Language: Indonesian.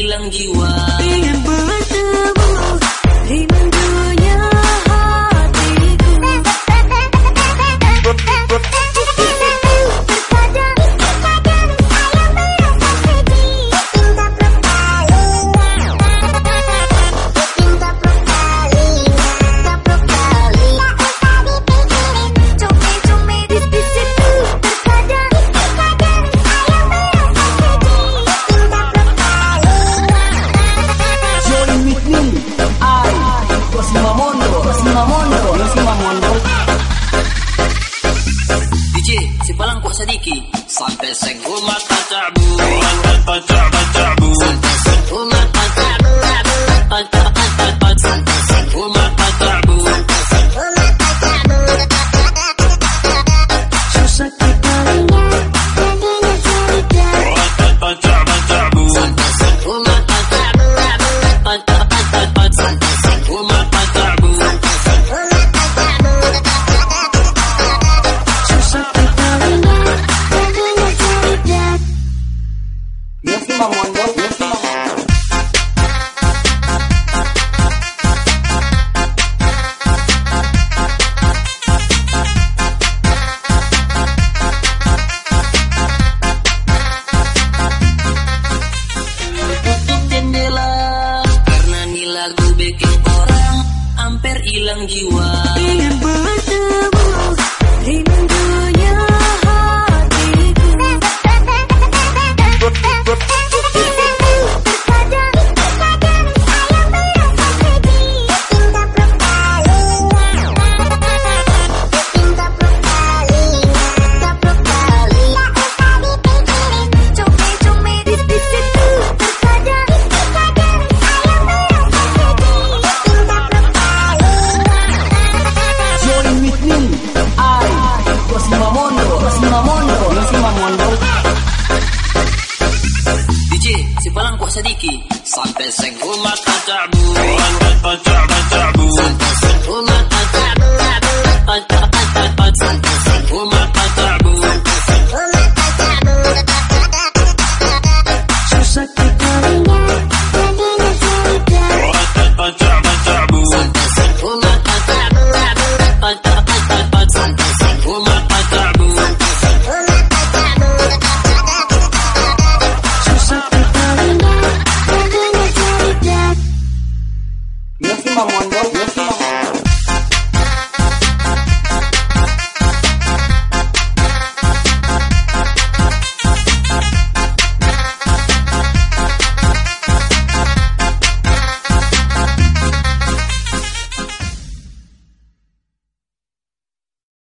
hilang jiwa. Ingin ber mondok DJ sebalang kuasa diki sampai senggol mata tak mama, no sampai senggol mata tabu sampai pacar